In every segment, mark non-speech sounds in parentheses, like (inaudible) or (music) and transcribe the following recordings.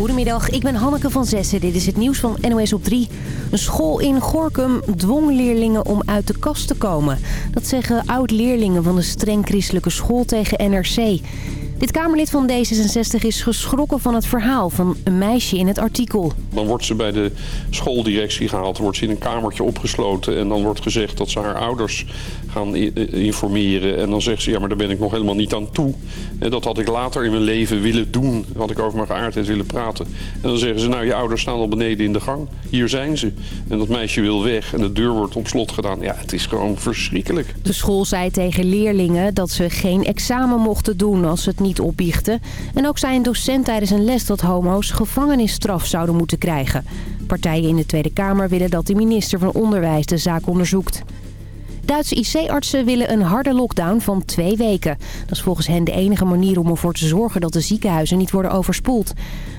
Goedemiddag, ik ben Hanneke van Zessen. Dit is het nieuws van NOS op 3. Een school in Gorkum dwong leerlingen om uit de kast te komen. Dat zeggen oud-leerlingen van de streng christelijke school tegen NRC. Dit Kamerlid van D66 is geschrokken van het verhaal van een meisje in het artikel. Dan wordt ze bij de schooldirectie gehaald, wordt ze in een kamertje opgesloten... en dan wordt gezegd dat ze haar ouders gaan informeren. En dan zegt ze, ja, maar daar ben ik nog helemaal niet aan toe. En dat had ik later in mijn leven willen doen. Had ik over mijn geaardheid willen praten. En dan zeggen ze, nou, je ouders staan al beneden in de gang. Hier zijn ze. En dat meisje wil weg en de deur wordt op slot gedaan. Ja, het is gewoon verschrikkelijk. De school zei tegen leerlingen dat ze geen examen mochten doen als ze het niet opbiechten. En ook zei een docent tijdens een les dat homo's gevangenisstraf zouden moeten krijgen. Partijen in de Tweede Kamer willen dat de minister van Onderwijs de zaak onderzoekt. Duitse IC-artsen willen een harde lockdown van twee weken. Dat is volgens hen de enige manier om ervoor te zorgen dat de ziekenhuizen niet worden overspoeld.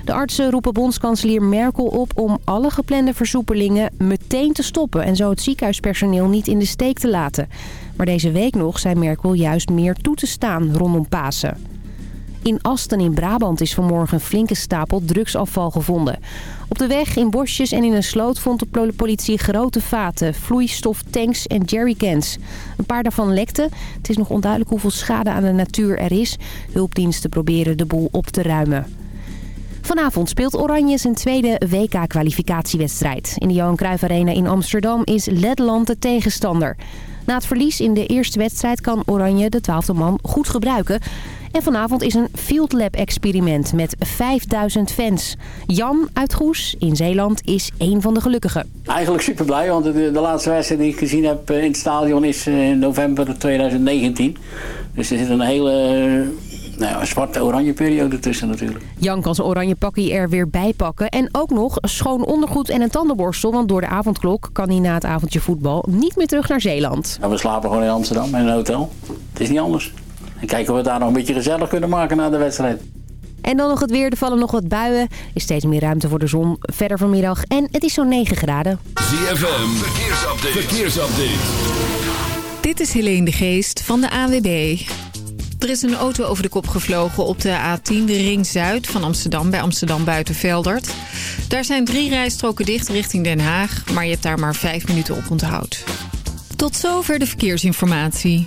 De artsen roepen bondskanselier Merkel op om alle geplande versoepelingen meteen te stoppen... en zo het ziekenhuispersoneel niet in de steek te laten. Maar deze week nog zei Merkel juist meer toe te staan rondom Pasen. In Asten in Brabant is vanmorgen een flinke stapel drugsafval gevonden. Op de weg, in bosjes en in een sloot vond de politie grote vaten, vloeistof, tanks en jerrycans. Een paar daarvan lekten. Het is nog onduidelijk hoeveel schade aan de natuur er is. Hulpdiensten proberen de boel op te ruimen. Vanavond speelt Oranje zijn tweede WK-kwalificatiewedstrijd. In de Johan Cruijff Arena in Amsterdam is Letland de tegenstander. Na het verlies in de eerste wedstrijd kan Oranje de twaalfde man goed gebruiken. En vanavond is een Field Lab experiment met 5000 fans. Jan uit Goes in Zeeland is een van de gelukkigen. Eigenlijk super blij, want de, de, laatste wedstrijd die ik gezien heb eh, in het stadion is eh, in november 2019. Dus er zit een hele nou ja, een zwarte oranje periode tussen natuurlijk. Jan kan zijn oranje pakje er weer bij pakken. En ook nog schoon ondergoed en een tandenborstel. Want door de avondklok kan hij na het avondje voetbal niet meer terug naar Zeeland. Nou, we slapen gewoon in Amsterdam in een hotel. Het is niet anders. En kijken of we het daar nog een beetje gezellig kunnen maken na de wedstrijd. En dan nog het weer. Er vallen nog wat buien. Er is steeds meer ruimte voor de zon verder vanmiddag. En het is zo'n 9 graden. ZFM, verkeersupdate. verkeersupdate. Dit is Helene de Geest van de AWB. Er is een auto over de kop gevlogen op de A10, de Ring Zuid van Amsterdam, bij Amsterdam Buitenveldert. Daar zijn drie rijstroken dicht richting Den Haag, maar je hebt daar maar vijf minuten op onthoud. Tot zover de verkeersinformatie.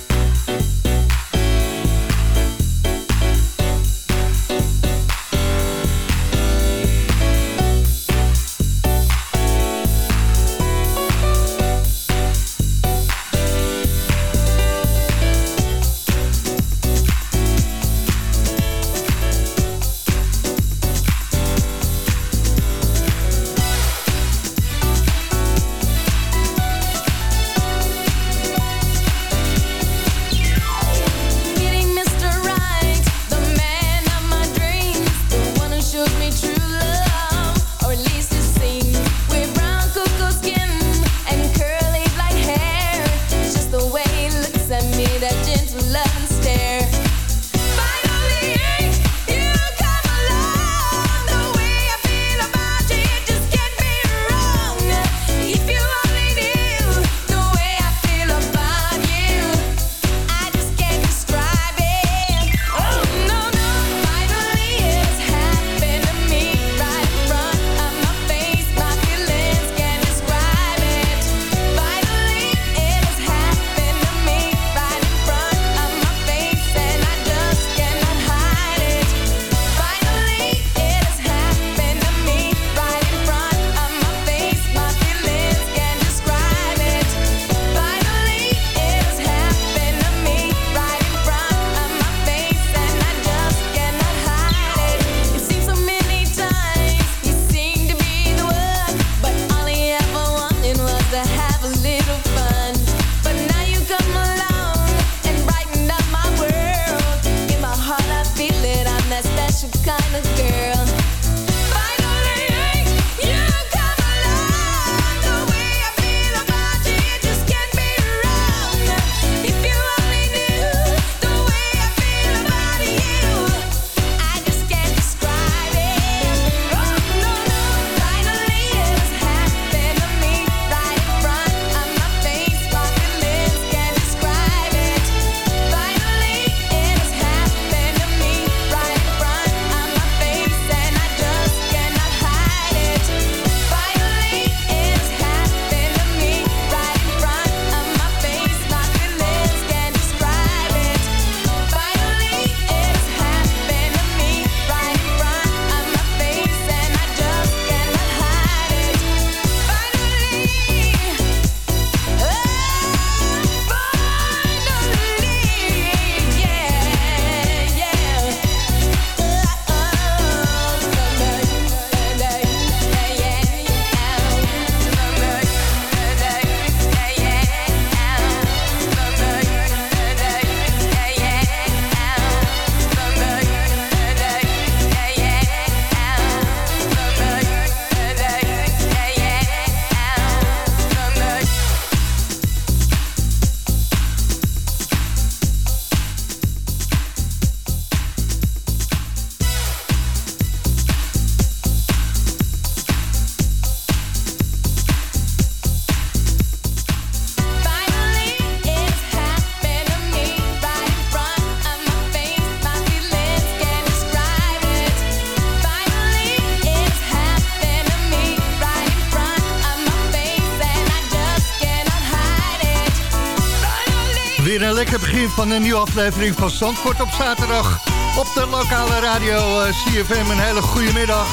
Lekker begin van een nieuwe aflevering van Zandvoort op zaterdag. Op de lokale radio eh, CFM. Een hele goede middag.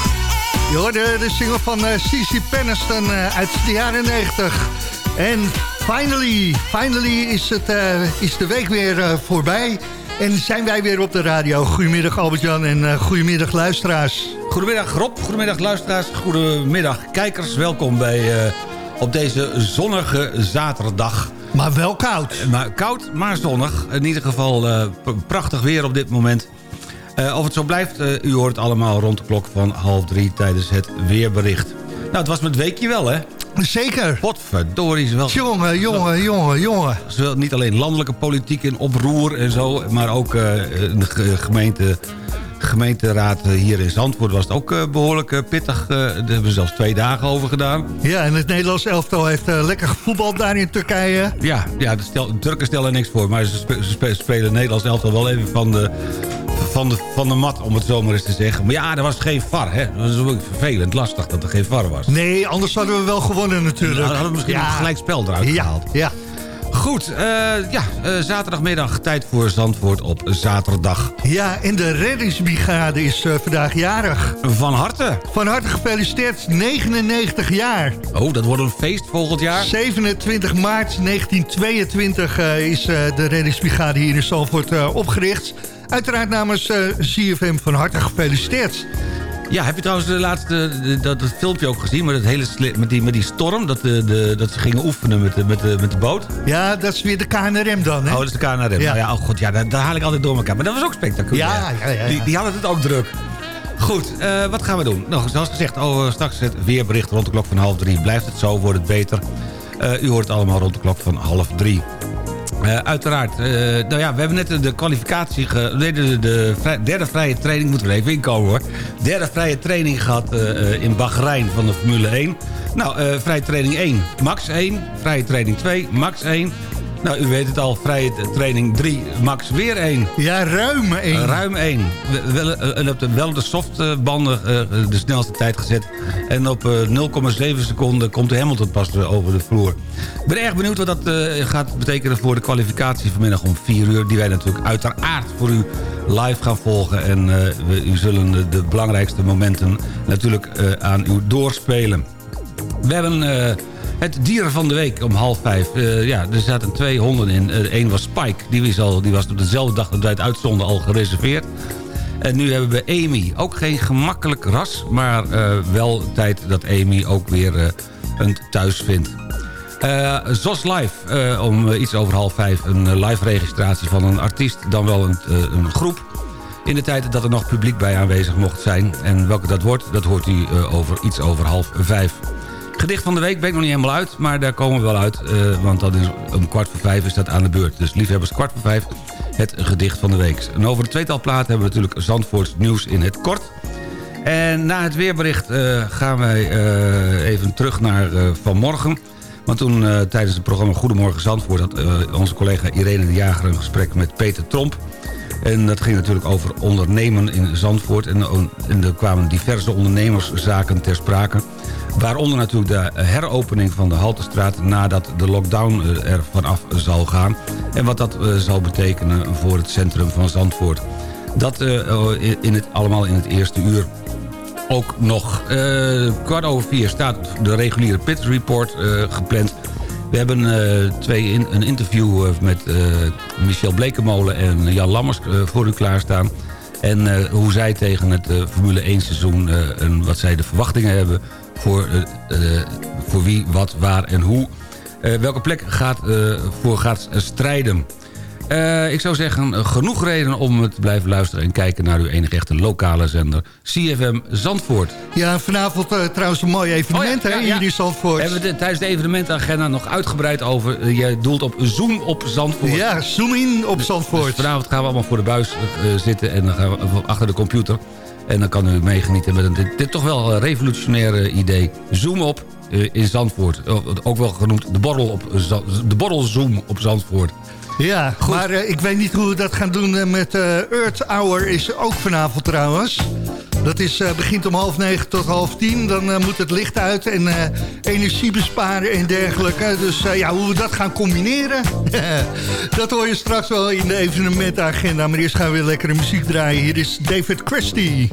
Je hoorde de single van uh, Cici Penniston eh, uit de jaren 90. En finally, finally is, het, eh, is de week weer eh, voorbij. En zijn wij weer op de radio. Goedemiddag Albert-Jan en eh, goedemiddag luisteraars. Goedemiddag Rob, goedemiddag luisteraars, goedemiddag kijkers. Welkom bij, eh, op deze zonnige zaterdag. Maar wel koud. Eh, Maar koud, maar zonnig. In ieder geval eh, prachtig weer op dit moment. Eh, of het zo blijft, u hoort allemaal rond de klok van half drie tijdens het weerbericht. Nou, het was met weekje wel, hè? Zeker. Potverdorie is wel... Jongen, jongen, jongen, jongen. Zowel niet alleen landelijke politiek in oproer en zo... maar ook de ge- gemeente, gemeenteraad eh, hier in Zandvoort was het ook eh, behoorlijk eh, pittig. Daar hebben we zelfs twee dagen over gedaan. Ja, en het Nederlands elftal heeft lekker gevoetbald daar in Turkije. Ja, ja de, stel, de Turken stellen niks voor... maar ze, spe- ze spe- spelen Nederlands elftal wel even van de, van, de, van de mat... om het zo maar eens te zeggen. Maar ja, er was geen VAR, hè. Dat is ook vervelend, lastig dat er geen VAR was. Nee, anders hadden we wel gewonnen natuurlijk. Nou, hadden we misschien Ja. een gelijk spel eruit Ja, gehaald. ja. Goed, eh, ja, eh, zaterdagmiddag tijd voor Zandvoort op zaterdag. Ja, en de reddingsbrigade is eh, vandaag jarig. Van harte. Van harte gefeliciteerd, 99 jaar. Oh, dat wordt een feest volgend jaar. 27 maart 1922 eh, is de reddingsbrigade hier in Zandvoort opgericht. Uiteraard namens CFM van harte gefeliciteerd. Ja, heb je trouwens de laatste, dat, dat filmpje ook gezien... met, het hele met, die, met die storm, dat, de, de, dat ze gingen oefenen met de, met de, met de boot? Ja, dat is weer de KNRM dan, hè? Oh, dat is de KNRM. Ja. Ja, ja oh god, ja, daar, daar haal ik altijd door elkaar. Maar dat was ook spectaculair. Ja, ja, ja, ja. Die, die hadden het ook druk. Goed, eh, wat gaan we doen? Nou, zoals gezegd, oh, eh, straks het weerbericht rond de klok van half drie. Blijft het zo, wordt het beter. Eh, u hoort allemaal rond de klok van half drie. Eh, uiteraard. eh, nou ja, we hebben net de kwalificatie... Ge, de, derde vrije training... Moeten we even inkomen hoor. Derde vrije training gehad eh, in Bahrein van de Formule 1. Nou, vrije training 1, max 1. Vrije training 2, max 1. Nou, u weet het al. Vrije training 3, max weer 1. Ja, ruim één. Ruim 1. Wel, eh, en op de, wel de softbanden eh, de snelste tijd gezet. En op eh, 0,7 seconden komt de Hamilton pas eh, over de vloer. Ik ben erg benieuwd wat dat eh, gaat betekenen voor de kwalificatie vanmiddag om 4 uur. Die wij natuurlijk uiteraard voor u live gaan volgen. En eh, we, u zullen de, de belangrijkste momenten natuurlijk eh, aan u doorspelen. We hebben eh, het dier van de week om half vijf. Eh, ja, er zaten twee honden in. Eén was Spike. Die was, al, die was op dezelfde dag dat wij het uitzonden al gereserveerd. En nu hebben we Amy. Ook geen gemakkelijk ras. Maar eh, wel tijd dat Amy ook weer eh, een thuis vindt. Eh, ZOS Live, eh, om eh, iets over half vijf... een eh, live registratie van een artiest, dan wel een, eh, een groep... in de tijd dat er nog publiek bij aanwezig mocht zijn. En welke dat wordt, dat hoort u eh, over iets over half vijf. Gedicht van de week ben ik nog niet helemaal uit, maar daar komen we wel uit. eh, want dat is om kwart voor vijf is dat aan de beurt. Dus liefhebbers, kwart voor vijf, het gedicht van de week. En over de tweetal platen hebben we natuurlijk Zandvoorts nieuws in het kort. En na het weerbericht eh, gaan wij eh, even terug naar vanmorgen. Want toen tijdens het programma Goedemorgen Zandvoort... had onze collega Irene de Jager een gesprek met Peter Tromp. En dat ging natuurlijk over ondernemen in Zandvoort. En, en er kwamen diverse ondernemerszaken ter sprake. Waaronder natuurlijk de heropening van de Haltestraat... nadat de lockdown eh, er vanaf zal gaan. En wat dat eh, zal betekenen voor het centrum van Zandvoort. Dat eh, in het, allemaal in het eerste uur ook nog. Kwart over vier staat de reguliere Pit Report gepland. We hebben twee in, een interview met Michel Blekemolen en Jan Lammers voor u klaarstaan. En hoe zij tegen het Formule 1 seizoen en wat zij de verwachtingen hebben... voor, eh, eh, voor wie, wat, waar en hoe. Eh, welke plek gaat, voor gaat strijden. Ik zou zeggen, genoeg reden om te blijven luisteren... en kijken naar uw enige echte lokale zender, CFM Zandvoort. Ja, vanavond trouwens een mooi evenement Oh ja, hè, ja, ja. hier in Zandvoort. Hebben we tijdens de evenementagenda nog uitgebreid over... eh, jij doelt op Zoom op Zandvoort. Ja, zoom in op Zandvoort. Dus vanavond gaan we allemaal voor de buis zitten en dan gaan we achter de computer. En dan kan u meegenieten met een, dit, toch wel een revolutionaire idee. Zoom op eh, in Zandvoort. Eh, Ook wel genoemd de borrel, op, de borrel Zoom op Zandvoort. Ja, maar eh, ik weet niet hoe we dat gaan doen eh, met eh Earth Hour is ook vanavond trouwens. Dat is, begint om half negen tot half tien. Dan moet het licht uit en energie besparen en dergelijke. Dus ja, hoe we dat gaan combineren... (laughs) dat hoor je straks wel in de evenementagenda. Maar eerst gaan we weer lekkere muziek draaien. Hier is David Christie.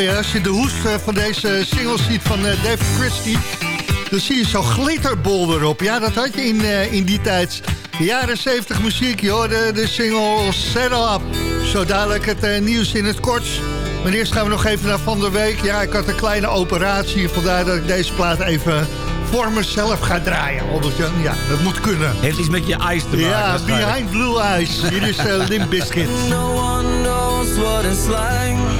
Mooi hè, als je de hoest eh, van deze single ziet van eh, David Christie... dan zie je zo'n glitterbol erop. Ja, dat had je in, eh, in die tijd. De jaren 70 muziek, je hoorde de single Settle Up. Zo dadelijk het nieuws in het kort. Maar eerst gaan we nog even naar Van der Week. Ja, ik had een kleine operatie, vandaar dat ik deze plaat even voor mezelf ga draaien. Ja, dat moet kunnen. Heeft iets met je ijs te maken. Ja. Behind Blue Eyes. Hier is uh, Limp Bizkit. No one knows what it's like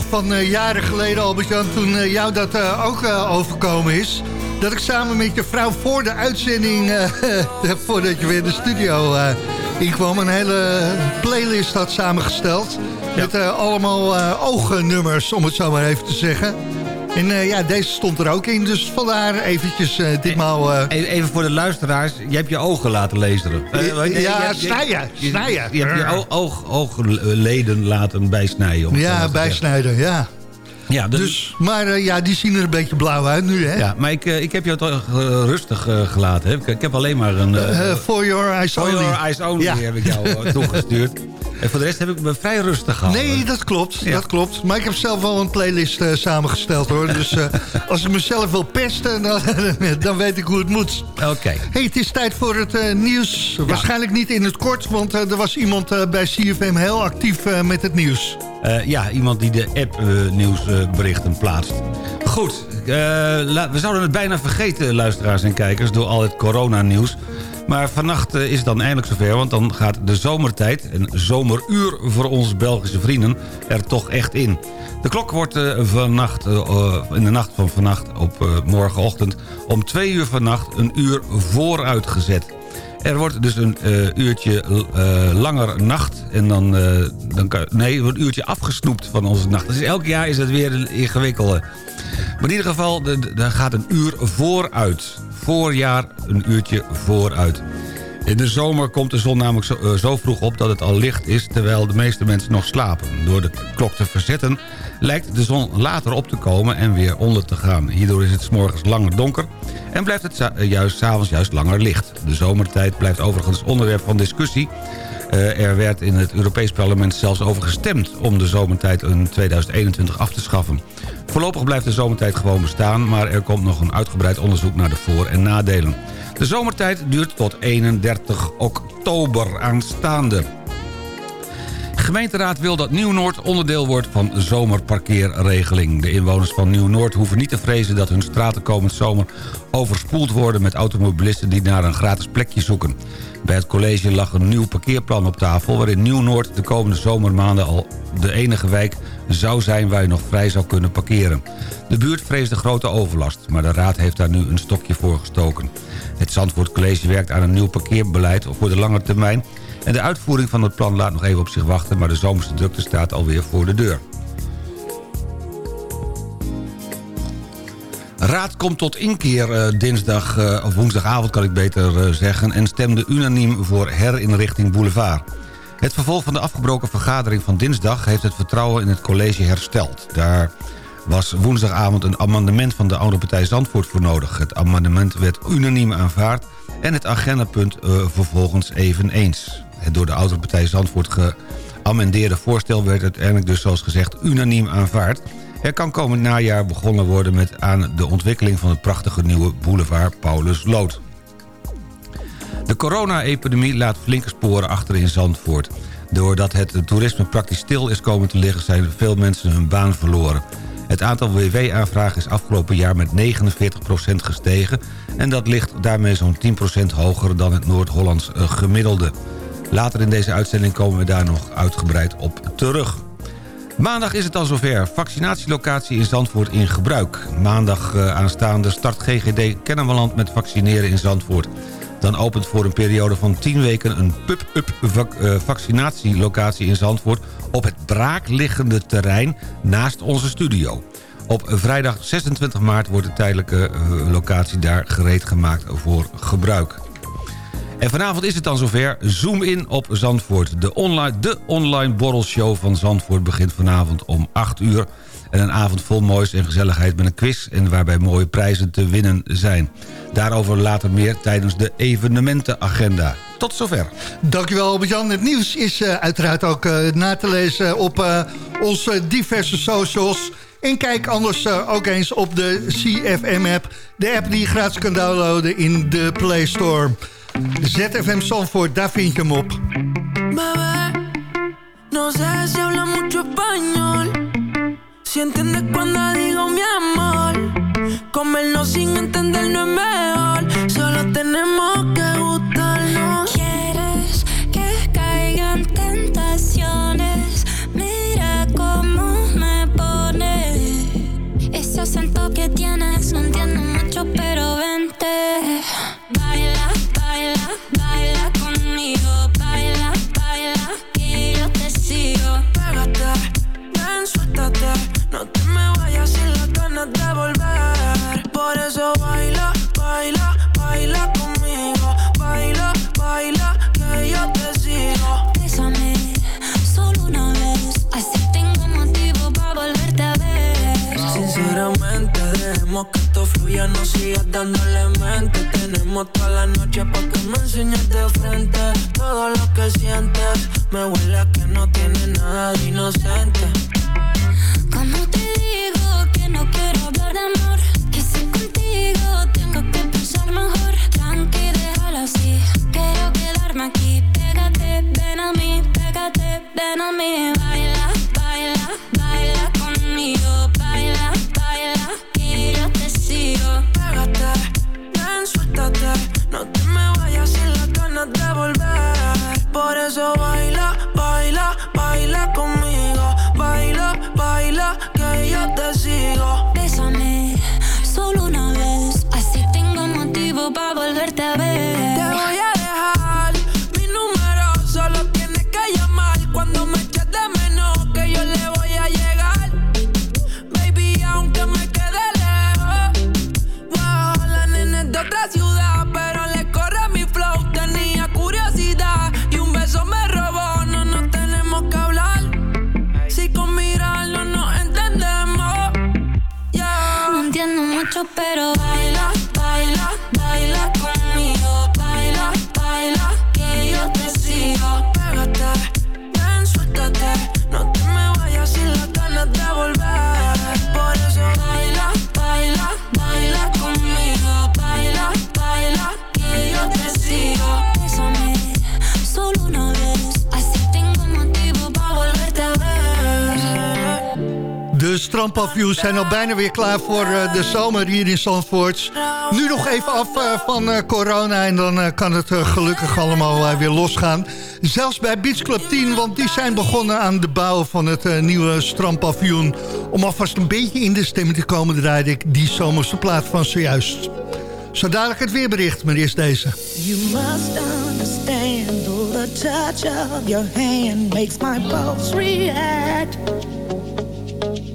nog van eh, jaren geleden, Albert-Jan, toen eh, jou dat eh, ook overkomen is... dat ik samen met je vrouw voor de uitzending, (laughs) voordat je weer de studio inkwam... een hele playlist had samengesteld. Met allemaal oognummers, om het zo maar even te zeggen. En eh, ja, deze stond er ook in, dus vandaar eventjes eh, ditmaal... eh, Even even voor de luisteraars, je hebt je ogen laten. Eh, Ja, snijden, je- snijden. Je hebt je oog, oog, oogleden laten bijsnijden. ja, zeggen. bijsnijden, ja. Ja, dus, Dus, maar ja, die zien er een beetje blauw uit nu, hè? ja, maar ik, ik heb jou toch rustig gelaten. Hè? Ik, ik heb alleen maar een... for your eyes For only. Your Eyes Only Ja. heb ik jou toegestuurd. (laughs) En voor de rest heb ik me vrij rustig gehouden. Nee, dat klopt, Ja. dat klopt. Maar ik heb zelf wel een playlist eh, samengesteld, hoor. (laughs) Dus eh, als ik mezelf wil pesten, dan, (laughs) dan weet ik hoe het moet. Oké. Hey, het is tijd voor het eh, nieuws. Waarschijnlijk niet in het kort, want er was iemand bij CFM heel actief met het nieuws. Ja, iemand die de app nieuwsberichten plaatst. Goed, we zouden het bijna vergeten, luisteraars en kijkers... door al het coronanieuws. Maar vannacht eh, is het dan eindelijk zover... want dan gaat de zomertijd, een zomeruur voor onze Belgische vrienden... er toch echt in. De klok wordt eh, vannacht, eh, in de nacht van vannacht op morgenochtend... om twee uur vannacht een uur vooruit gezet. Er wordt dus een uurtje langer nacht. En dan, dan nee, een uurtje afgesnoept van onze nacht. Dus elk jaar is het weer ingewikkelde. Maar in ieder geval, daar gaat een uur vooruit. Voorjaar een uurtje vooruit. In de zomer komt de zon namelijk zo, eh, zo vroeg op dat het al licht is... terwijl de meeste mensen nog slapen. Door de klok te verzetten lijkt de zon later op te komen en weer onder te gaan. Hierdoor is het 's morgens langer donker en blijft het eh, juist 's avonds juist langer licht. De zomertijd blijft overigens onderwerp van discussie... Eh, er werd in het Europees Parlement zelfs over gestemd... om de zomertijd in 2021 af te schaffen. Voorlopig blijft de zomertijd gewoon bestaan... maar er komt nog een uitgebreid onderzoek naar de voor- en nadelen. De zomertijd duurt tot 31 oktober aanstaande. Gemeenteraad wil dat Nieuw-Noord onderdeel wordt van zomerparkeerregeling. De inwoners van Nieuw-Noord hoeven niet te vrezen dat hun straten komend zomer overspoeld worden met automobilisten die naar een gratis plekje zoeken. Bij het college lag een nieuw parkeerplan op tafel... waarin Nieuw-Noord de komende zomermaanden al de enige wijk zou zijn... waar je nog vrij zou kunnen parkeren. De buurt vreesde grote overlast, maar de raad heeft daar nu een stokje voor gestoken. Het Zandvoort College werkt aan een nieuw parkeerbeleid voor de lange termijn... en de uitvoering van het plan laat nog even op zich wachten... maar de zomerse drukte staat alweer voor de deur. Raad komt tot inkeer eh, dinsdag, eh, of woensdagavond kan ik beter eh, zeggen... en stemde unaniem voor herinrichting Boulevard. Het vervolg van de afgebroken vergadering van dinsdag... heeft het vertrouwen in het college hersteld. Daar was woensdagavond een amendement van de oude partij Zandvoort voor nodig. Het amendement werd unaniem aanvaard... en het agendapunt eh, vervolgens eveneens. Het door de oude partij Zandvoort geamendeerde voorstel... werd uiteindelijk dus zoals gezegd unaniem aanvaard... Er kan komend najaar begonnen worden met aan de ontwikkeling van het prachtige nieuwe boulevard Paulus Lood. De corona-epidemie laat flinke sporen achter in Zandvoort. Doordat het toerisme praktisch stil is komen te liggen... zijn veel mensen hun baan verloren. Het aantal WW-aanvragen is afgelopen jaar met 49% gestegen... en dat ligt daarmee zo'n 10% hoger dan het Noord-Hollands eh, gemiddelde. Later in deze uitzending komen we daar nog uitgebreid op terug. Maandag is het al zover. Vaccinatielocatie in Zandvoort in gebruik. Maandag uh, aanstaande start GGD Kennemerland met vaccineren in Zandvoort. Dan opent voor een periode van 10 weken een pub-up uh, vaccinatielocatie in Zandvoort... op het braakliggende terrein naast onze studio. Op vrijdag 26 maart wordt de tijdelijke uh, locatie daar gereed gemaakt voor gebruik. En vanavond is het dan zover. Zoom in op Zandvoort. De online, de online borrelshow van Zandvoort begint vanavond om 8 uur. En een avond vol moois en gezelligheid met een quiz... en waarbij mooie prijzen te winnen zijn. Daarover later meer tijdens de evenementenagenda. Tot zover. Dankjewel Albert-Jan. Het nieuws is uh, uiteraard ook uh, na te lezen op uh, onze diverse socials... En kijk anders ook eens op de CFM-app. De app die je gratis kan downloaden in de Play Store. ZFM Zandvoort, daar vind je hem op. Bebé, no sé si habla mucho español. Si entiendes cuando digo mi amor. Comernos sin entender no es mejor. Solo tenemos que gustarnos. Quieres que caigan tentaciones. Mira cómo me pone. Ese acento que tienes, no entiendo mucho, pero vente. Fluya, no sigas dándole mente. Tenemos toda la noche pa' que me enseñes de frente todo lo que sientes. Me huele a que no tiene nada de inocente. Strandpavioens zijn al bijna weer klaar voor eh, de zomer hier in Zandvoort. Nu nog even af eh, van eh, corona en dan kan het gelukkig allemaal weer losgaan. Zelfs bij Beach Club 10, want die zijn begonnen aan de bouw van het nieuwe strandpavioen. Om alvast een beetje in de stemming te komen draaide ik die zomerse plaat van zojuist. Zo dadelijk het weerbericht, maar eerst deze. You must understand the touch of your hand makes my pulse react.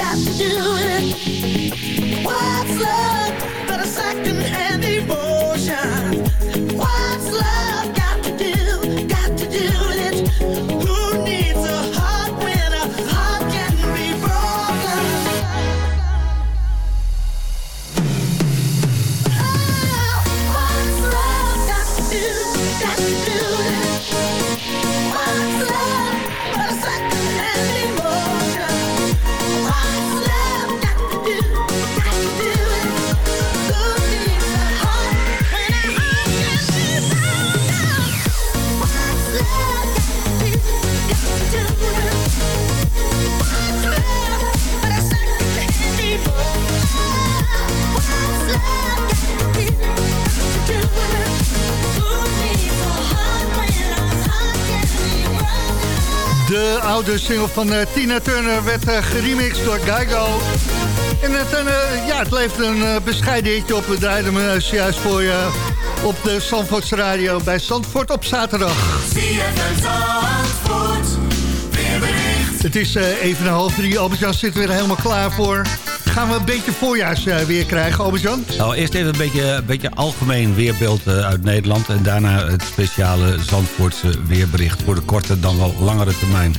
Got to do it. What's love but a second-hand emotion? De oude single van eh, Tina Turner werd eh, geremixed door Geigo. En het, eh, ja, het levert een bescheiden hitje op. We draaiden hem zojuist voor je op de Zandvoorts Radio bij Zandvoort op zaterdag. Het is even een half drie. Albert-Jan zit er weer helemaal klaar voor. Gaan we een beetje voorjaarsweer weer krijgen, Albert-Jan? Nou, eerst even een beetje, een beetje algemeen weerbeeld eh, uit Nederland... en daarna het speciale Zandvoortse weerbericht... voor de korte dan wel langere termijn.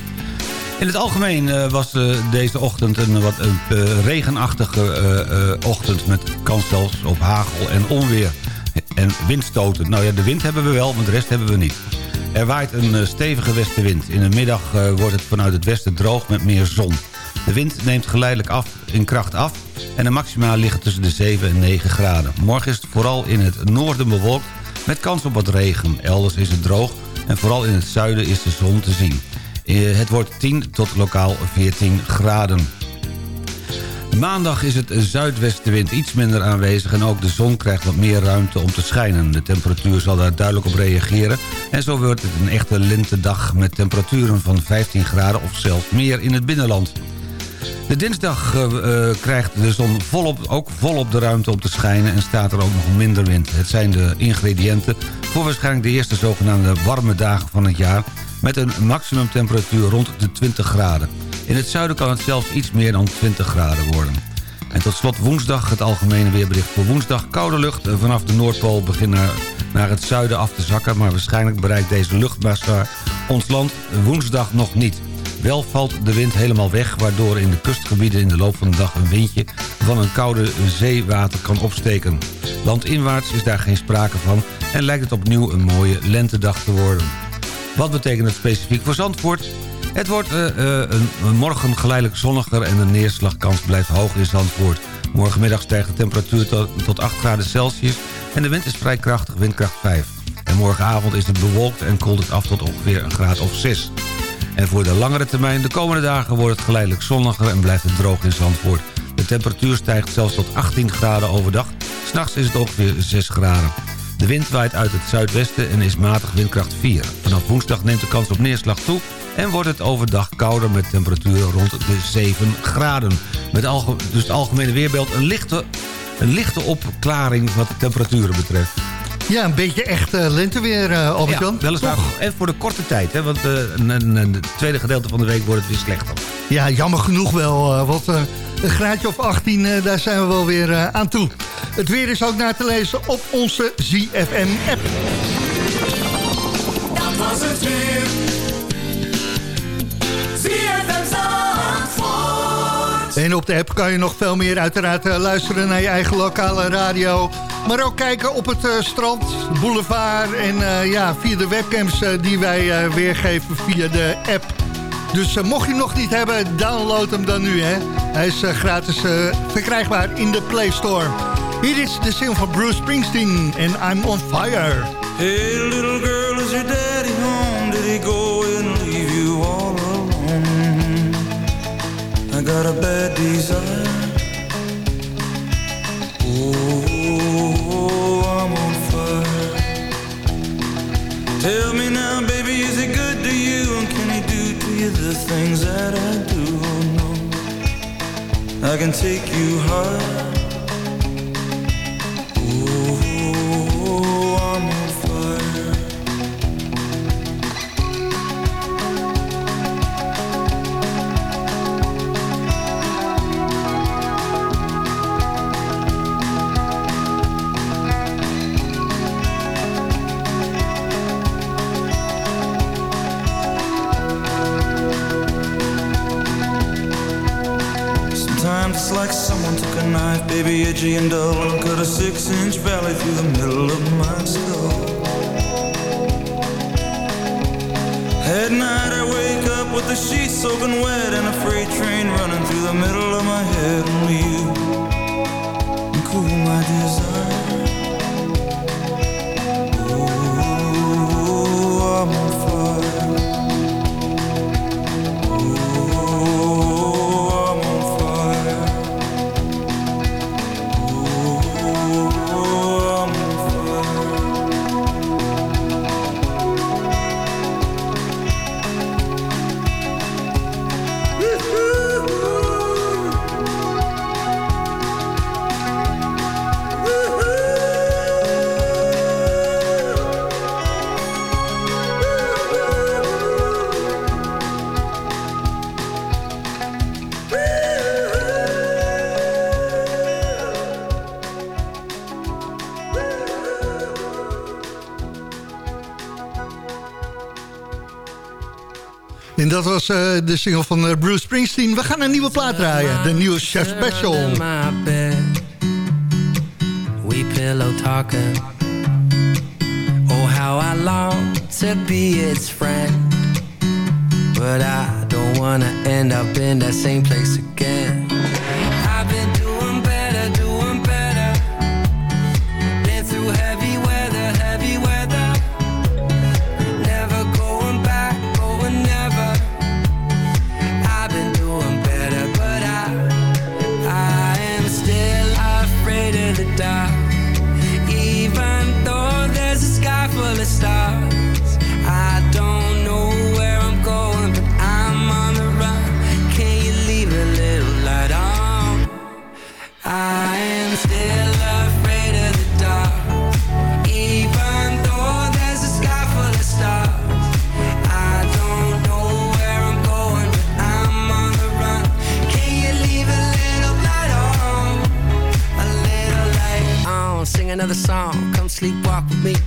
In het algemeen eh, was eh, deze ochtend een wat een, eh, regenachtige eh, eh, ochtend... met kans zelfs op hagel en onweer en windstoten. Nou ja, de wind hebben we wel, maar de rest hebben we niet. Er waait een eh, stevige westenwind. In de middag eh, wordt het vanuit het westen droog met meer zon. De wind neemt geleidelijk af in kracht af en de maxima liggen tussen de 7 en 9 graden. Morgen is het vooral in het noorden bewolkt met kans op wat regen. Elders is het droog en vooral in het zuiden is de zon te zien. Eh, Het wordt 10 tot lokaal 14 graden. Maandag is het zuidwestenwind iets minder aanwezig... en ook de zon krijgt wat meer ruimte om te schijnen. De temperatuur zal daar duidelijk op reageren... en zo wordt het een echte lentedag met temperaturen van 15 graden... of zelfs meer in het binnenland. De dinsdag eh, eh, krijgt de zon volop, ook volop de ruimte om te schijnen... en staat er ook nog minder wind. Het zijn de ingrediënten voor waarschijnlijk de eerste zogenaamde warme dagen van het jaar... met een maximumtemperatuur rond de 20 graden. In het zuiden kan het zelfs iets meer dan 20 graden worden. En tot slot woensdag het algemene weerbericht voor woensdag. Koude lucht vanaf de Noordpool begint naar naar het zuiden af te zakken... maar waarschijnlijk bereikt deze luchtmassa ons land woensdag nog niet. Wel valt de wind helemaal weg, waardoor in de kustgebieden in de loop van de dag een windje van een koude zeewater kan opsteken. Landinwaarts is daar geen sprake van en lijkt het opnieuw een mooie lentedag te worden. Wat betekent het specifiek voor Zandvoort? Het wordt eh, eh, een, morgen geleidelijk zonniger en de neerslagkans blijft hoog in Zandvoort. Morgenmiddag stijgt de temperatuur tot, tot 8 graden Celsius en de wind is vrij krachtig, windkracht 5. En morgenavond is het bewolkt en koelt het af tot ongeveer een graad of 6. En voor de langere termijn, de komende dagen wordt het geleidelijk zonniger en blijft het droog in Zandvoort. De temperatuur stijgt zelfs tot 18 graden overdag. S'nachts is het ongeveer 6 graden. De wind waait uit het zuidwesten en is matig windkracht 4. Vanaf woensdag neemt de kans op neerslag toe en wordt het overdag kouder met temperaturen rond de 7 graden. Met dus het algemene weerbeeld een lichte, een lichte opklaring wat de temperaturen betreft. Ja, een beetje echt eh, lenteweer, uh, Albert-Jan. Ja, weliswaar. En voor de korte tijd, hè, want eh, een, een, een tweede gedeelte van de week wordt het weer slechter. Ja, jammer genoeg wel. eh, want eh, een graadje of 18, eh, daar zijn we wel weer eh, aan toe. Het weer is ook na te lezen op onze ZFM-app. Dat was het weer. En op de app kan je nog veel meer uiteraard eh, luisteren naar je eigen lokale radio. Maar ook kijken op het eh, strand, boulevard en eh, ja, via de webcams die wij weergeven via de app. Dus mocht je hem nog niet hebben, download hem dan nu. Hè. Hij is gratis verkrijgbaar in de Play Store. Hier is de single van Bruce Springsteen en I'm on Fire. Hey, little girl, is your daddy home? Did he go Got a bad desire. Oh, I'm on fire. Tell me now, baby, is he good to you? And can he do to you the things that I do? Oh, no. I can take you high. Baby, edgy and dull, and cut a six-inch valley through the middle of my skull. At night I wake up with the sheets soaking wet and a freight train running through the middle of my head. Only you was eh, de single van eh, Bruce Springsteen. We gaan een nieuwe plaat draaien. De nieuwe Chef Special. We pillow talking. Oh, how I long to be its friend. But I don't wanna end up in that same place again.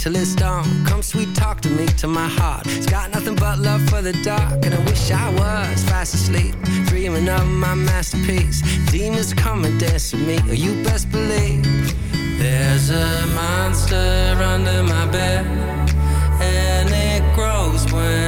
Till it's dawn. Come sweet talk to me to my heart. It's got nothing but love for the dark. And I wish I was fast asleep, dreaming of my masterpiece. Demons come and dance with me, or you best believe. There's a monster under my bed, and it grows when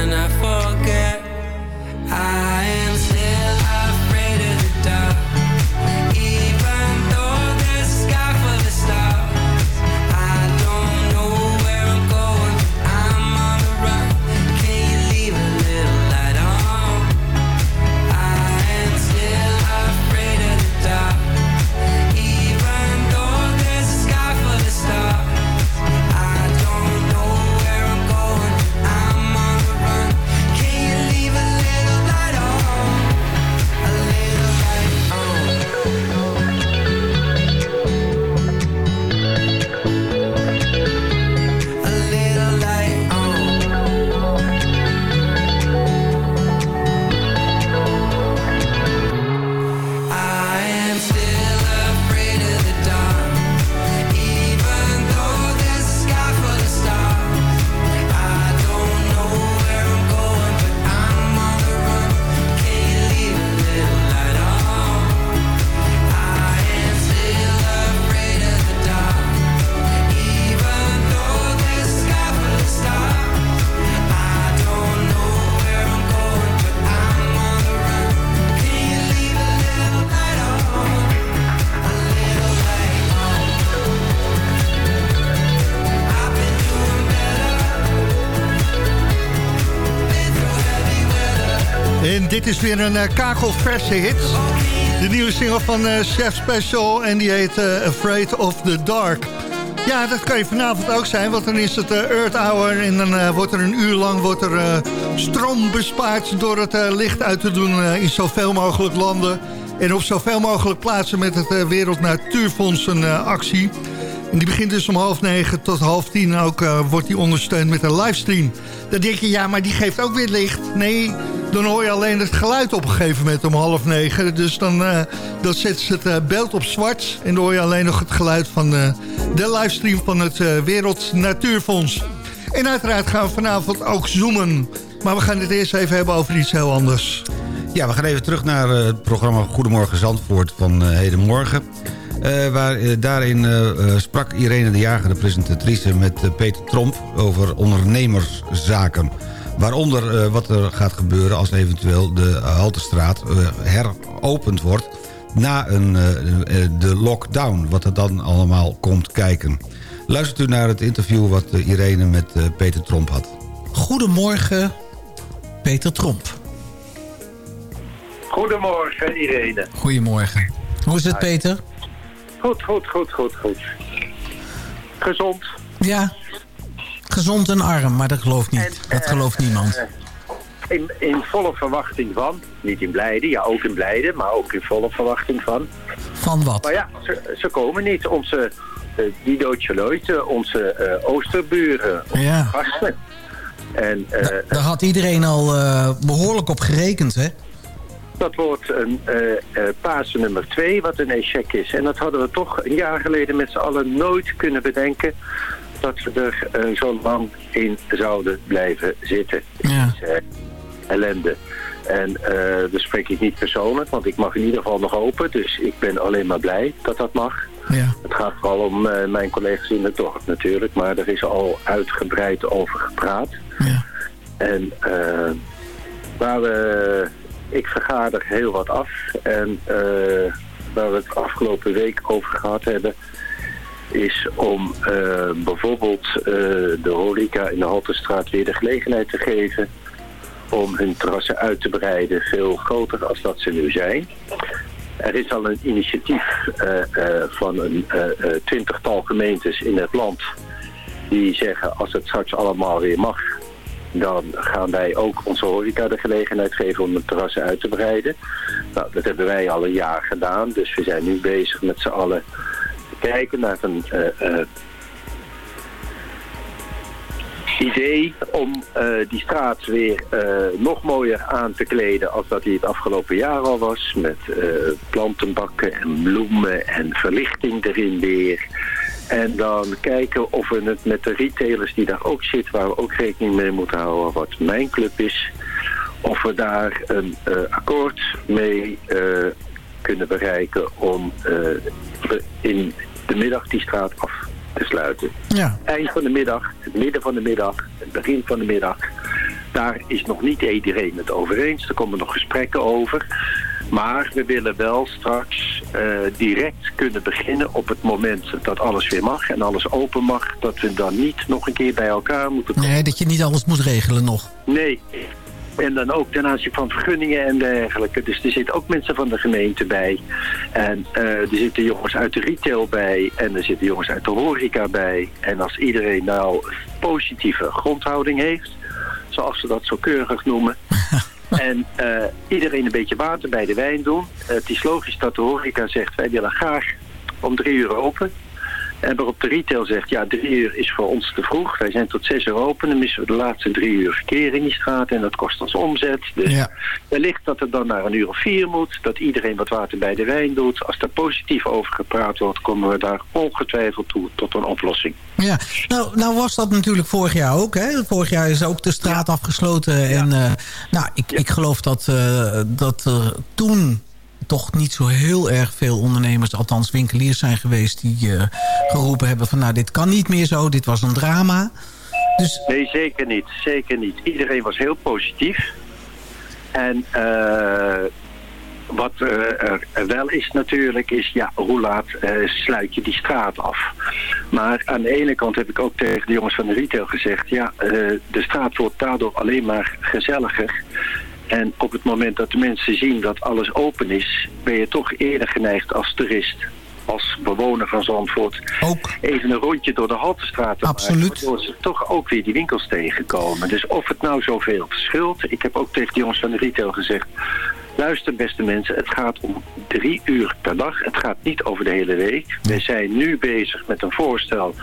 is weer een uh, kakelverse hit. De nieuwe single van eh, Chef Special en die heet eh, Afraid of the Dark. Ja, dat kan je vanavond ook zijn, want dan is het eh, Earth Hour... en dan eh, wordt er een uur lang wordt er, eh, stroom bespaard door het eh, licht uit te doen eh, in zoveel mogelijk landen... en op zoveel mogelijk plaatsen met het eh, Wereld Natuurfonds een eh, actie. En die begint dus om half negen tot half tien ook eh, wordt die ondersteund met een livestream. Dan denk je, ja, maar die geeft ook weer licht. Nee, dan hoor je alleen het geluid op een gegeven moment om half negen. Dus dan, eh, dan zetten ze het eh, beeld op zwart. En dan hoor je alleen nog het geluid van eh, de livestream van het Wereld Natuurfonds. En uiteraard gaan we vanavond ook zoomen. Maar we gaan het eerst even hebben over iets heel anders. Ja, we gaan even terug naar het programma Goedemorgen Zandvoort van hedenmorgen. Eh, waar, daarin sprak Irene de Jager, de presentatrice, met Peter Tromp over ondernemerszaken. Waaronder eh, wat er gaat gebeuren als eventueel de Haltestraat eh, heropend wordt na een, eh, de lockdown. Wat er dan allemaal komt kijken. Luistert u naar het interview wat Irene met eh, Peter Tromp had. Goedemorgen, Peter Tromp. Goedemorgen Irene. Goedemorgen. Hoe is het, Peter? Goed, goed, goed, goed, goed. Gezond. Ja, gezond en arm, maar dat gelooft niet. dat gelooft niemand. Eh, In, in volle verwachting van, niet in blijde, ja ook in blijde, maar ook in volle verwachting van. Van wat? Maar ja, ze, ze komen niet. Onze, uh, die Deutsche Leute, onze eh, Oosterburen, onze Ja. gasten. En eh, Daar had iedereen al eh, behoorlijk op gerekend, hè? dat wordt een eh eh, Pasen nummer twee, wat een échec is. En dat hadden we toch een jaar geleden met z'n allen nooit kunnen bedenken dat we er eh, zo lang in zouden blijven zitten. Ja. Dus, eh, ellende. En uh, dat spreek ik niet persoonlijk, want ik mag in ieder geval nog open. Dus ik ben alleen maar blij dat dat mag. Ja. Het gaat vooral om uh, mijn collega's in het dorp natuurlijk. Maar er is al uitgebreid over gepraat. Ja. En uh, waar we, ik vergader heel wat af. En waar we het afgelopen week over gehad hebben is om uh, bijvoorbeeld uh, de horeca in de Halterstraat weer de gelegenheid te geven om hun terrassen uit te breiden, veel groter als dat ze nu zijn. Er is al een initiatief uh, van een twintigtal gemeentes in het land die zeggen als het straks allemaal weer mag, dan gaan wij ook onze horeca de gelegenheid geven om de terrassen uit te breiden. Nou, dat hebben wij al een jaar gedaan, dus we zijn nu bezig met z'n allen kijken naar een idee om uh, die straat weer nog mooier aan te kleden als dat hij het afgelopen jaar al was. Met plantenbakken en bloemen en verlichting erin weer. En dan kijken of we het met de retailers die daar ook zitten, waar we ook rekening mee moeten houden, wat mijn club is, of we daar een eh, akkoord mee eh, kunnen bereiken om eh, in de middag die straat af te sluiten. Ja. Eind van de middag, het midden van de middag, het begin van de middag, daar is nog niet iedereen het over eens. Er komen nog gesprekken over. Maar we willen wel straks eh, direct kunnen beginnen op het moment dat alles weer mag en alles open mag. Dat we dan niet nog een keer bij elkaar moeten komen. Nee, dat je niet alles moet regelen nog. Nee. En dan ook ten aanzien van vergunningen en dergelijke. Dus er zitten ook mensen van de gemeente bij. En eh, er zitten jongens uit de retail bij. En er zitten jongens uit de horeca bij. En als iedereen nou positieve grondhouding heeft, zoals ze dat zo keurig noemen. (laughs) en eh, iedereen een beetje water bij de wijn doen. het is logisch dat de horeca zegt, wij willen graag om drie uur open. En waarop de retail zegt, ja, drie uur is voor ons te vroeg. Wij zijn tot zes uur open. Dan missen we de laatste drie uur verkeer in die straat. En dat kost ons omzet. Dus wellicht dat het dan naar een uur of vier moet. Dat iedereen wat water bij de wijn doet. Als daar positief over gepraat wordt, komen we daar ongetwijfeld toe tot een oplossing. Ja, nou, nou was dat natuurlijk vorig jaar ook. Hè? Vorig jaar is ook de straat afgesloten. En eh, nou, ik, ik geloof dat, eh, dat er toen toch niet zo heel erg veel ondernemers, althans winkeliers zijn geweest... die eh, geroepen hebben van nou, dit kan niet meer zo, dit was een drama. Dus... Nee, zeker niet. Zeker niet. Iedereen was heel positief. En eh, wat eh, er wel is natuurlijk, is ja, hoe laat sluit je die straat af? Maar aan de ene kant heb ik ook tegen de jongens van de retail gezegd... ja, de straat wordt daardoor alleen maar gezelliger... En op het moment dat de mensen zien dat alles open is... ben je toch eerder geneigd als toerist, als bewoner van Zandvoort... Ook. even een rondje door de Haltestraat te Absoluut. maken. Waardoor ze toch ook weer die winkels tegenkomen. Dus of het nou zoveel verschilt... Ik heb ook tegen de jongens van de retail gezegd... Luister beste mensen, het gaat om drie uur per dag. Het gaat niet over de hele week. We zijn nu bezig met een voorstel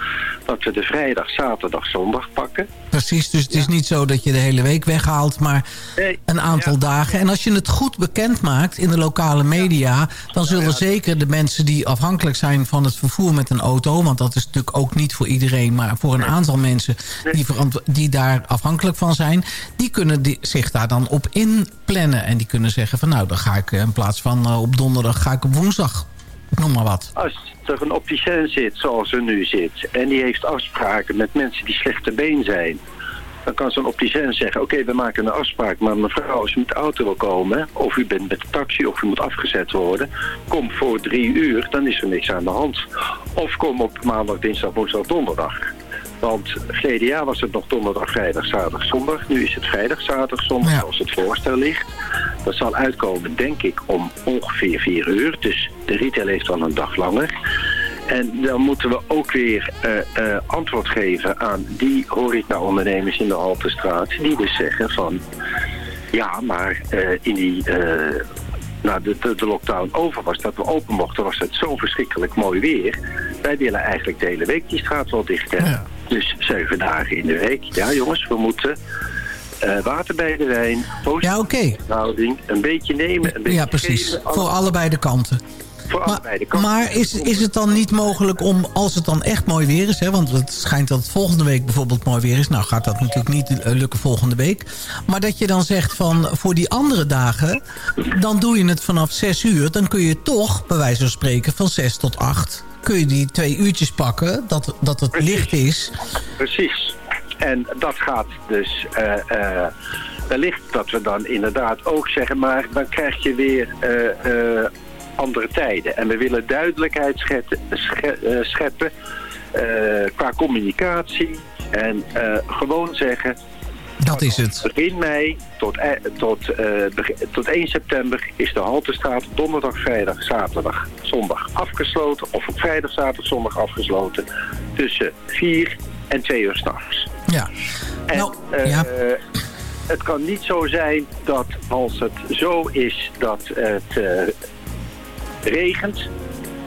dat we de vrijdag, zaterdag, zondag pakken. Precies, dus het is niet zo dat je de hele week weghaalt, maar een aantal dagen. En als je het goed bekend maakt in de lokale media... dan zullen zeker de mensen die afhankelijk zijn van het vervoer met een auto... want dat is natuurlijk ook niet voor iedereen, maar voor een aantal mensen... die, die daar afhankelijk van zijn... die kunnen die, zich daar dan op inplannen. En die kunnen zeggen van nou, dan ga ik eh, in plaats van eh, op donderdag... ga ik op woensdag, noem maar wat. Als er een opticien zit zoals er nu zit... en die heeft afspraken met mensen die slechte been zijn... dan kan zo'n opticien zeggen... oké, we maken een afspraak, maar mevrouw, als u met de auto wil komen... of u bent met de taxi of u moet afgezet worden... kom voor drie uur, dan is er niks aan de hand. Of kom op maandag, dinsdag, woensdag, donderdag. Want verleden jaar was het nog donderdag, vrijdag, zaterdag, zondag. Nu is het vrijdag, zaterdag, zondag, als het voorstel ligt. Dat zal uitkomen, denk ik, om ongeveer vier uur. Dus de retail heeft dan een dag langer. En dan moeten we ook weer eh, eh, antwoord geven aan die horeca-ondernemers in de Haltestraat... die dus zeggen van... ja, maar eh, in die... nou, de, de, de lockdown over was, dat we open mochten, was het zo verschrikkelijk mooi weer. Wij willen eigenlijk de hele week die straat wel dicht hebben. Dus zeven dagen in de week. Ja, jongens, we moeten eh, water bij de wijn, Ja, oké. houding, een beetje nemen, een beetje Ja, precies. geven, Voor allebei de kanten. Voor allebei de kanten. Maar is, is het dan niet mogelijk om, als het dan echt mooi weer is... Hè, want het schijnt dat het volgende week bijvoorbeeld mooi weer is... nou gaat dat natuurlijk niet lukken volgende week... maar dat je dan zegt van voor die andere dagen... dan doe je het vanaf 6 uur... dan kun je toch, bij wijze van spreken, van 6 tot 8... kun je die twee uurtjes pakken, dat, dat het licht is... Precies. En dat gaat dus eh, eh, wellicht dat we dan inderdaad ook zeggen... maar dan krijg je weer eh, andere tijden. En we willen duidelijkheid schetten, eh, scheppen eh, qua communicatie. En eh, gewoon zeggen... Dat is het. Begin mei tot, eh, tot, tot 1 september is de Haltestraat donderdag, vrijdag, zaterdag, zondag afgesloten. Of op vrijdag, zaterdag, zondag afgesloten. Tussen 4 en 2 uur s'nachts. Ja. En eh, ja. het kan niet zo zijn dat als het zo is dat het regent,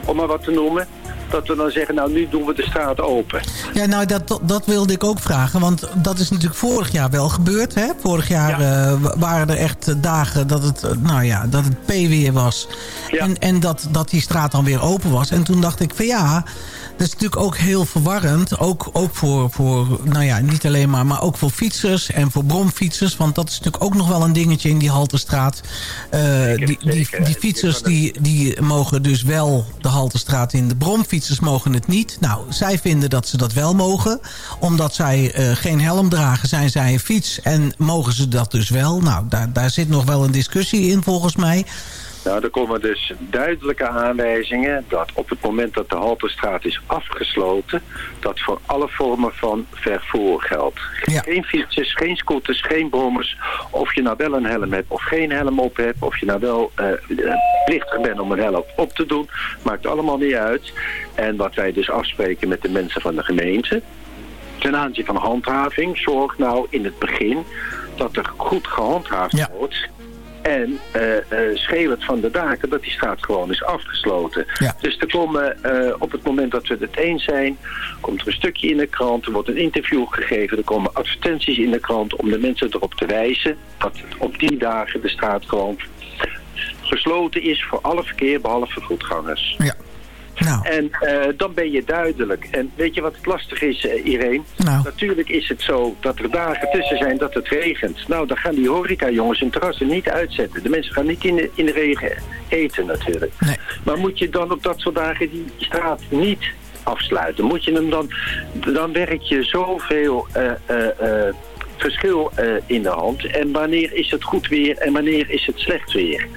om maar wat te noemen... dat we dan zeggen, nou nu doen we de straat open. Ja, nou, dat, dat, wilde ik ook vragen. Want dat is natuurlijk vorig jaar wel gebeurd. Hè? Vorig jaar eh, wa- waren er echt eh, dagen dat het, eh, nou ja, dat het P-weer was. En, en dat, dat die straat dan weer open was. En toen dacht ik van ja, Dat is natuurlijk ook heel verwarrend. Ook, ook voor, voor, nou ja, niet alleen maar, maar ook voor fietsers en voor bromfietsers. Want dat is natuurlijk ook nog wel een dingetje in die Haltestraat. Eh, die, die, die fietsers die, die mogen dus wel de Haltestraat in. De bromfietsers mogen het niet. Nou, zij vinden dat ze dat wel mogen. Omdat zij eh, geen helm dragen, zijn zij een fiets. En mogen ze dat dus wel. Nou, daar, daar zit nog wel een discussie in volgens mij. Nou, er komen dus duidelijke aanwijzingen dat op het moment dat de Halterstraat is afgesloten, dat voor alle vormen van vervoer geldt. Geen fietsers, geen scooters, geen brommers. Of je nou wel een helm hebt of geen helm op hebt, of je nou wel eh, plichtig bent om een helm op te doen, maakt allemaal niet uit. En wat wij dus afspreken met de mensen van de gemeente, ten aanzien van handhaving, zorg nou in het begin dat er goed gehandhaafd wordt. En eh eh, schreeuwend van de daken dat die straat gewoon is afgesloten. Dus er komen, eh, op het moment dat we het eens zijn, komt er een stukje in de krant, er wordt een interview gegeven, er komen advertenties in de krant om de mensen erop te wijzen dat op die dagen de straat gewoon gesloten is voor alle verkeer behalve voetgangers. Ja. Nou. En eh, dan ben je duidelijk. En weet je wat het lastig is, eh, Irene? Nou. Natuurlijk is het zo dat er dagen tussen zijn dat het regent. Nou, dan gaan die horeca-jongens hun terrassen niet uitzetten. De mensen gaan niet in de, in de regen eten natuurlijk. Maar moet je dan op dat soort dagen die straat niet afsluiten? Moet je hem dan... Dan werk je zoveel... eh, verschil eh, in de hand. En wanneer is het goed weer en wanneer is het slecht weer?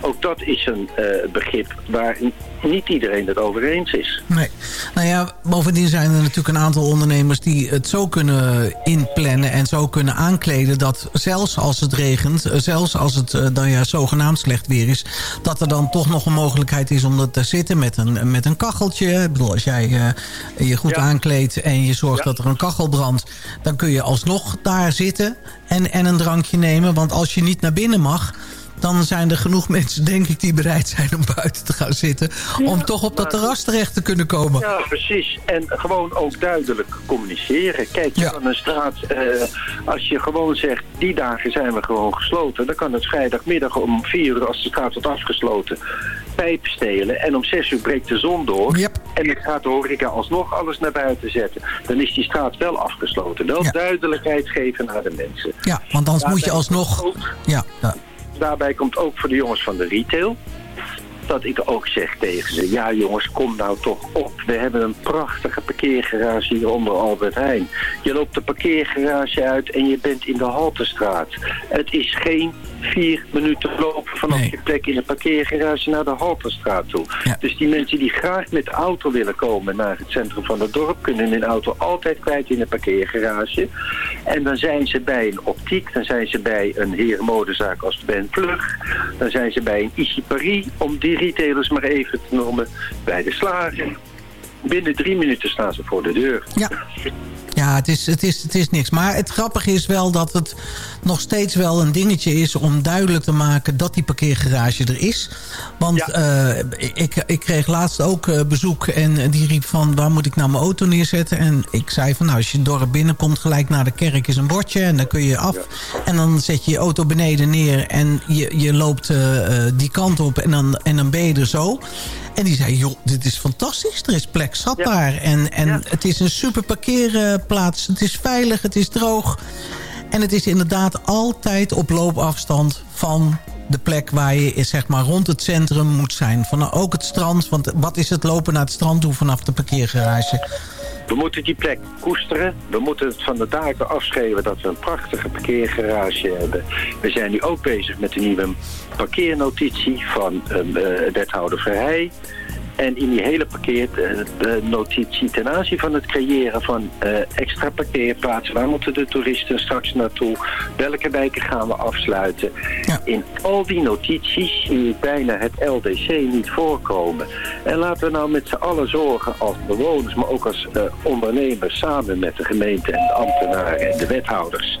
Ook dat is een eh, begrip waar niet iedereen het over eens is. Nee. Nou ja, bovendien zijn er natuurlijk een aantal ondernemers die het zo kunnen inplannen en zo kunnen aankleden dat zelfs als het regent, eh, zelfs als het dan ja zogenaamd slecht weer is, dat er dan toch nog een mogelijkheid is om er te zitten met een, met een kacheltje. Ik bedoel, als jij je goed aankleedt en je zorgt dat er een kachel brandt, dan kun je alsnog daar zitten en, en een drankje nemen. Want als je niet naar binnen mag, dan zijn er genoeg mensen, denk ik, die bereid zijn om buiten te gaan zitten. om toch op dat terras terecht te kunnen komen. Ja, precies. En gewoon ook duidelijk communiceren. Kijk, je kan een straat, eh, als je gewoon zegt, die dagen zijn we gewoon gesloten, dan kan het vrijdagmiddag om vier uur, als de straat wordt afgesloten, pijp stelen. En om zes uur breekt de zon door. En dan gaat de horeca alsnog alles naar buiten zetten. Dan is die straat wel afgesloten. Wel duidelijkheid geven naar de mensen. Ja, want anders moet je alsnog... komt ook- Ja, ja. Daarbij komt ook voor de jongens van de retail. Dat ik ook zeg tegen ze, ja jongens, kom nou toch op. We hebben een prachtige parkeergarage hier onder Albert Heijn. Je loopt de parkeergarage uit en je bent in de Haltestraat. Het is geen vier minuten lopen vanaf je plek in de parkeergarage naar de Haltestraat toe. Dus die mensen die graag met de auto willen komen naar het centrum van het dorp... kunnen hun auto altijd kwijt in de parkeergarage. En dan zijn ze bij een optiek, dan zijn ze bij een herenmodezaak als Ben Plug... dan zijn ze bij een Issy Paris, om die retailers maar even te noemen... bij de slager. Binnen drie minuten staan ze voor de deur. Ja. Ja, het is, het, is, het is niks. Maar het grappige is wel dat het nog steeds wel een dingetje is... om duidelijk te maken dat die parkeergarage er is. Want eh, ik, ik kreeg laatst ook eh, bezoek en die riep van... waar moet ik nou mijn auto neerzetten? En ik zei van nou, als je dorp binnenkomt... gelijk naar de kerk is een bordje en dan kun je af. En dan zet je je auto beneden neer en je, je loopt eh, die kant op... En dan, en dan ben je er zo... En die zei, joh, dit is fantastisch. Er is plek zat daar. En, en het is een super parkeerplaats. Het is veilig, het is droog. En het is inderdaad altijd op loopafstand van de plek waar je zeg maar, rond het centrum moet zijn. Van ook het strand. Want wat is het lopen naar het strand toe vanaf de parkeergarage? We moeten die plek koesteren. We moeten het van de daken afschreven dat we een prachtige parkeergarage hebben. We zijn nu ook bezig met een nieuwe parkeernotitie van um, eh, wethouder Verheij. En in die hele parkeernotitie ten aanzien van het creëren van eh, extra parkeerplaatsen. Waar moeten de toeristen straks naartoe? Welke wijken gaan we afsluiten? In al die notities zie ik bijna het LDC niet voorkomen. En laten we nou met z'n allen zorgen als bewoners, maar ook als eh, ondernemers samen met de gemeente en de ambtenaren en de wethouders.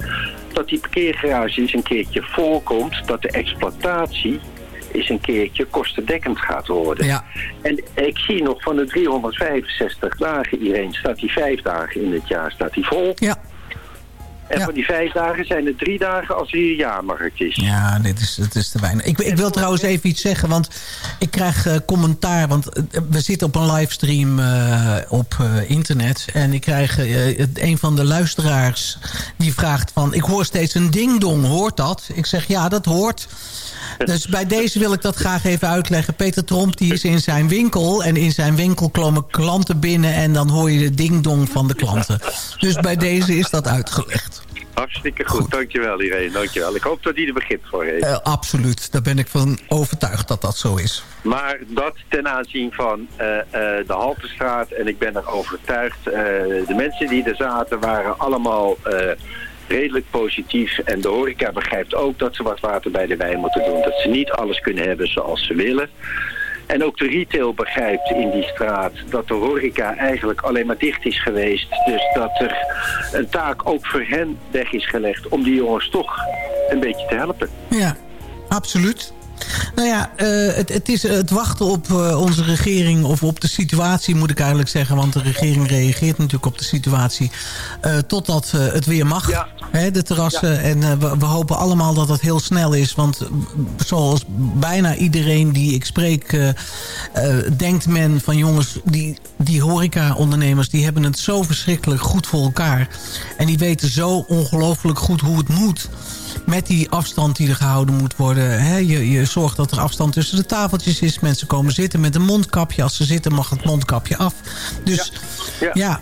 Dat die parkeergarage eens een keertje voorkomt, dat de exploitatie eens een keertje kostendekkend gaat worden. Ja. En ik zie nog van de 365 dagen, iedereen staat die vijf dagen in het jaar staat die vol. Ja. En van die vijf dagen zijn er drie dagen als er hier jaarmarkt is. Ja, dit is, dit is te weinig. Ik, ik wil trouwens even iets zeggen, want ik krijg eh, commentaar. Want eh, we zitten op een livestream eh, op internet. En ik krijg een van de luisteraars die vraagt van... ik hoor steeds een ding-dong, hoort dat? Ik zeg ja, dat hoort. Dus bij deze wil ik dat graag even uitleggen. Peter Tromp die is in zijn winkel. En in zijn winkel komen klanten binnen. En dan hoor je de ding-dong van de klanten. Dus bij deze is dat uitgelegd. Hartstikke goed. Dankjewel Irene, dankjewel. Ik hoop dat hij er begrip voor heeft. Eh, absoluut, daar ben ik van overtuigd dat dat zo is. Maar dat ten aanzien van eh, eh, de Haltestraat. En ik ben er overtuigd. de mensen die er zaten waren allemaal redelijk positief. En de horeca begrijpt ook dat ze wat water bij de wijn moeten doen. Dat ze niet alles kunnen hebben zoals ze willen. En ook de retail begrijpt in die straat dat de horeca eigenlijk alleen maar dicht is geweest. Dus dat er een taak ook voor hen weg is gelegd om die jongens toch een beetje te helpen. Ja, absoluut. Nou ja, eh, het, het is het wachten op eh, onze regering... of op de situatie, moet ik eigenlijk zeggen. Want de regering reageert natuurlijk op de situatie... eh, totdat het weer mag, hè, de terrassen. En we, we hopen allemaal dat het heel snel is. Want zoals bijna iedereen die ik spreek... denkt men van jongens, die, die horeca-ondernemers... die hebben het zo verschrikkelijk goed voor elkaar. En die weten zo ongelooflijk goed hoe het moet met die afstand die er gehouden moet worden. Hè, je, je zorgt dat er afstand tussen de tafeltjes is. Mensen komen zitten met een mondkapje. Als ze zitten mag het mondkapje af. Dus ja,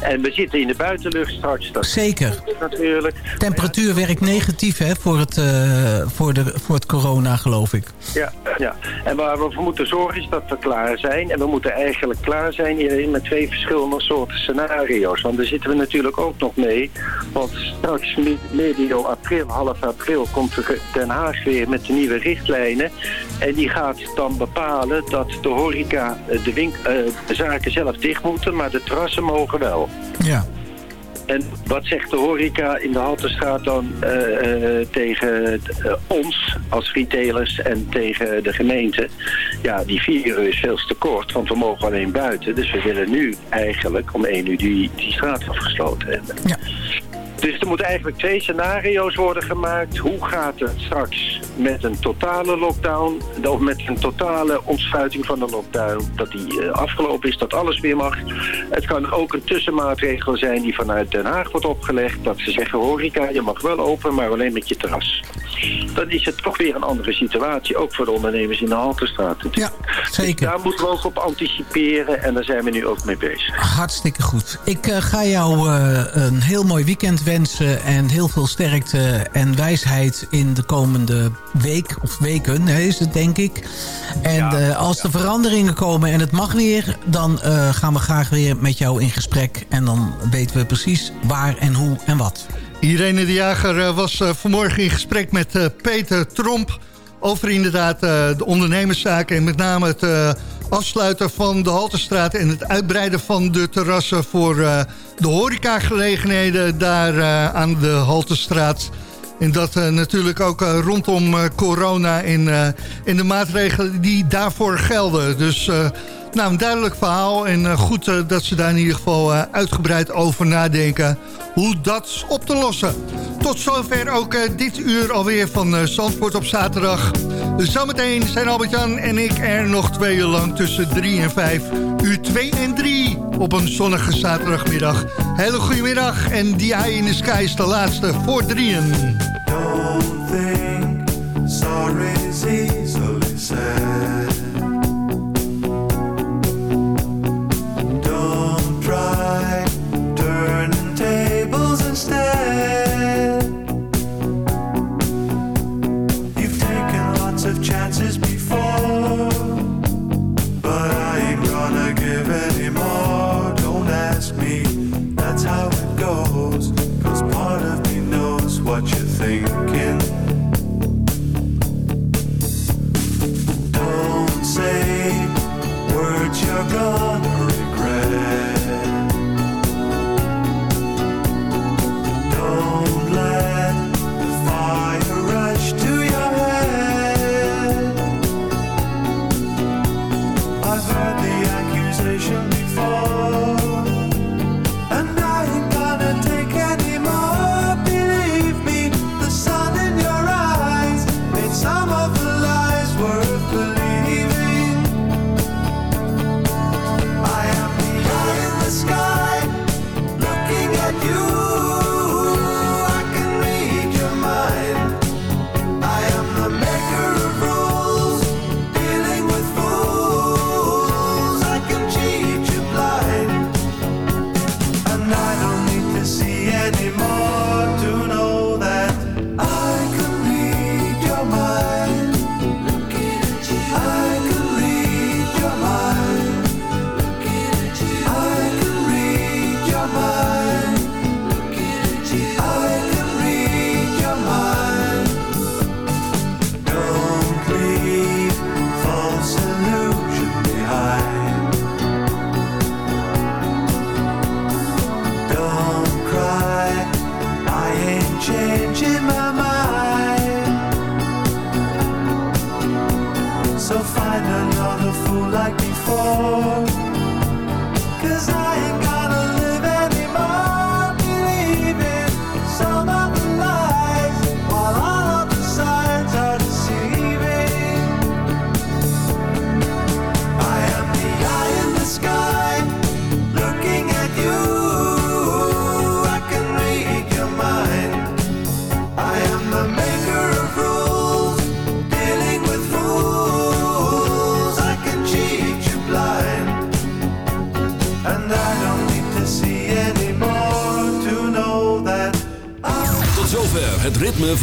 En we zitten in de buitenlucht straks. Dat Zeker. Natuurlijk. temperatuur werkt negatief hè, voor, het, eh, voor, de, voor het corona, geloof ik. Ja, ja. En waar we voor moeten zorgen is dat we klaar zijn. En we moeten eigenlijk klaar zijn hierin met twee verschillende soorten scenario's. Want daar zitten we natuurlijk ook nog mee. Want straks me- medio april, half april, komt de Den Haag weer met de nieuwe richtlijnen. En die gaat dan bepalen dat de horeca, eh, de, wink, eh, de zaken zelf dicht moeten, maar de terrassen mogen wel. Ja. En wat zegt de horeca in de Haltestraat dan eh, tegen ons als retailers en tegen de gemeente? Ja, die vier uur is veel te kort, want we mogen alleen buiten. Dus we willen nu eigenlijk om één uur die, die straat afgesloten hebben. Dus er moeten eigenlijk twee scenario's worden gemaakt. Hoe gaat het straks met een totale lockdown, of met een totale ontsluiting van de lockdown, dat die eh, afgelopen is, dat alles weer mag. Het kan ook een tussenmaatregel zijn die vanuit Den Haag wordt opgelegd, dat ze zeggen horeca, je mag wel open, maar alleen met je terras. Dan is het toch weer een andere situatie, ook voor de ondernemers in de Halterstraat. Ja, zeker. daar moeten we ook op anticiperen en daar zijn we nu ook mee bezig. Hartstikke goed. Ik eh, ga jou eh, een heel mooi weekend wensen en heel veel sterkte en wijsheid in de komende week of weken, hè, is het denk ik. En eh, als er veranderingen komen en het mag weer, dan eh, gaan we graag weer met jou in gesprek. En dan weten we precies waar en hoe en wat. Irene de Jager eh, was vanmorgen in gesprek met Peter Tromp... over inderdaad de ondernemerszaken en met name het afsluiten van de Halterstraat... en het uitbreiden van de terrassen voor eh, de horecagelegenheden daar eh, aan de Halterstraat... En dat eh, natuurlijk ook rondom corona en, en de maatregelen die daarvoor gelden. Dus nou, een duidelijk verhaal en goed dat ze daar in ieder geval uitgebreid over nadenken hoe dat op te lossen. Tot zover ook eh, dit uur alweer van eh, Zandvoort op zaterdag. Zometeen zijn Albert-Jan en ik er nog twee uur lang tussen drie en vijf. Uur 2 en 3 op een zonnige zaterdagmiddag. Hele goede middag en die Eye in the Sky is de laatste voor drieën. Don't think sorry is easily said.